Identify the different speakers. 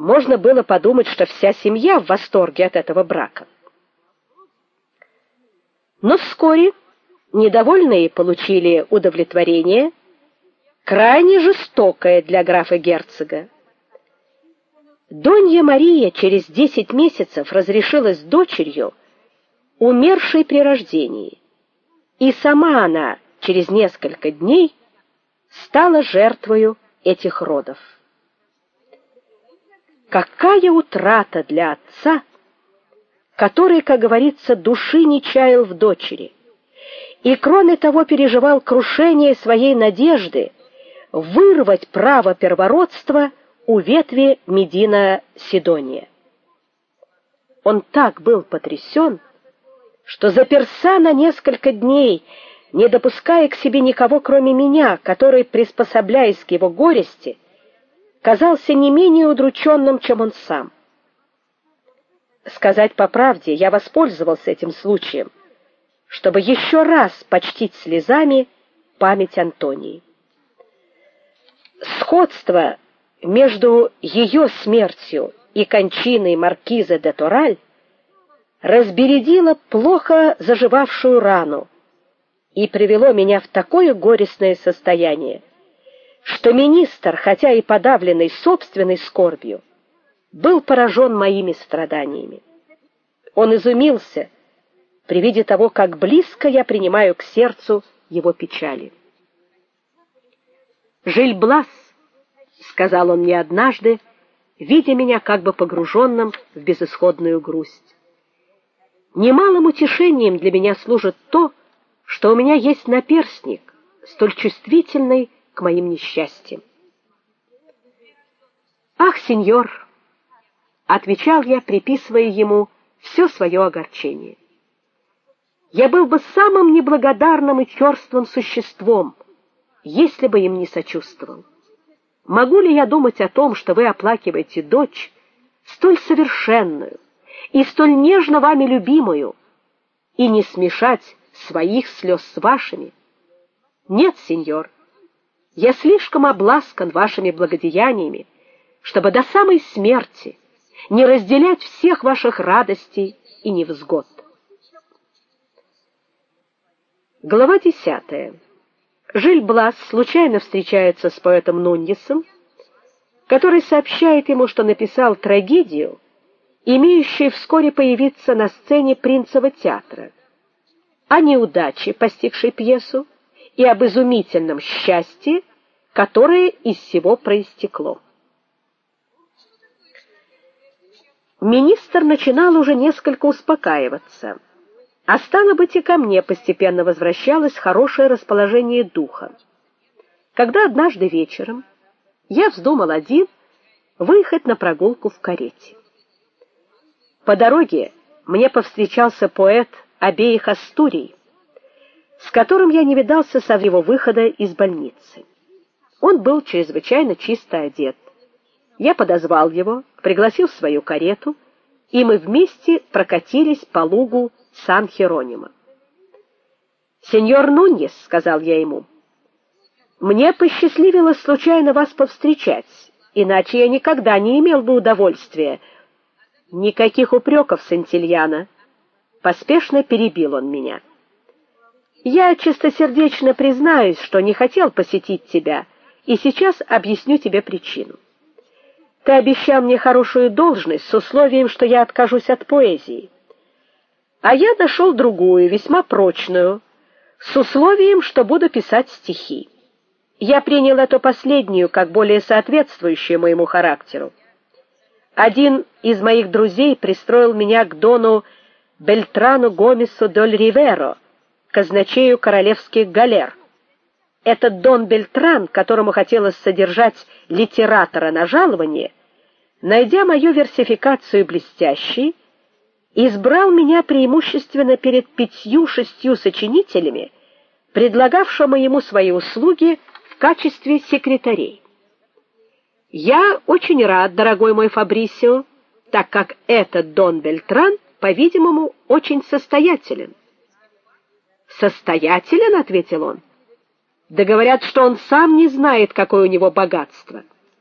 Speaker 1: Можно было подумать, что вся семья в восторге от этого брака. Но вскоре недовольные получили удовлетворение, крайне жестокое для графа-герцога. Донья Мария через десять месяцев разрешилась дочерью, умершей при рождении, и сама она через несколько дней стала жертвою этих родов. Какая утрата для отца, который, как говорится, души не чаял в дочери, и кроме того переживал крушение своей надежды вырвать право первородства у ветви Медина Сидония. Он так был потрясен, что заперся на несколько дней, не допуская к себе никого, кроме меня, который, приспособляясь к его горести, казался не менее удрученным, чем он сам. Сказать по правде, я воспользовался этим случаем, чтобы еще раз почтить слезами память Антонии. Сходство между ее смертью и кончиной маркиза де Тораль разбередило плохо заживавшую рану и привело меня в такое горестное состояние, что министр, хотя и подавленный собственной скорбью, был поражен моими страданиями. Он изумился при виде того, как близко я принимаю к сердцу его печали. Жильблас сказал он мне однажды, видя меня как бы погруженным в безысходную грусть. Немалым утешением для меня служит то, что у меня есть наперстник, столь чувствительный к моим несчастьям. Ах, сеньор, отвечал я, приписывая ему все свое огорчение. Я был бы самым неблагодарным и черствым существом, если бы им не сочувствовал. Могу ли я думать о том, что вы оплакиваете дочь столь совершенную и столь нежно вами любимую, и не смешать своих слез с вашими? Нет, сеньор. Я слишком обласкан вашими благодеяниями, чтобы до самой смерти не разделять всех ваших радостей и невзгод. Глава десятая. Жиль-Блас случайно встречается с поэтом Нуньесом, который сообщает ему, что написал трагедию, имеющую вскоре появиться на сцене Принцева театра, о неудаче, постигшей пьесу, и об изумительном счастье, которое из всего проистекло. Министр начинал уже несколько успокаиваться. А стало быть, и ко мне постепенно возвращалось хорошее расположение духа. Когда однажды вечером я вздумал один выехать на прогулку в карете. По дороге мне повстречался поэт обеих Астурий, с которым я не видался со его выхода из больницы. Он был чрезвычайно чисто одет. Я подозвал его, пригласил в свою карету, и мы вместе прокатились по лугу Сан-Херонима. "Сеньор Нуньес", сказал я ему. "Мне посчастливилось случайно вас повстречать, иначе я никогда не имел бы удовольствия никаких упреков, Сантильяна", поспешно перебил он меня. "Я чистосердечно признаюсь, что не хотел посетить тебя, и сейчас объясню тебе причину. Ты обещал мне хорошую должность с условием, что я откажусь от поэзии. А я нашел другую, весьма прочную, с условием, что буду писать стихи. Я принял эту последнюю как более соответствующую моему характеру. Один из моих друзей пристроил меня к дону Бельтрану Гомесу дель Риверо, казначею королевских галер. Этот Дон Бельтран, которому хотелось содержать литератора на жалование, найдя мою версификацию блестящей, избрал меня преимущественно перед пятью-шестью сочинителями, предлагавшими ему свои услуги в качестве секретарей. Я очень рад, дорогой мой Фабрисио, так как этот Дон Бельтран, по-видимому, очень состоятелен. Состоятелен, ответил он. Да говорят, что он сам не знает, какое у него богатство.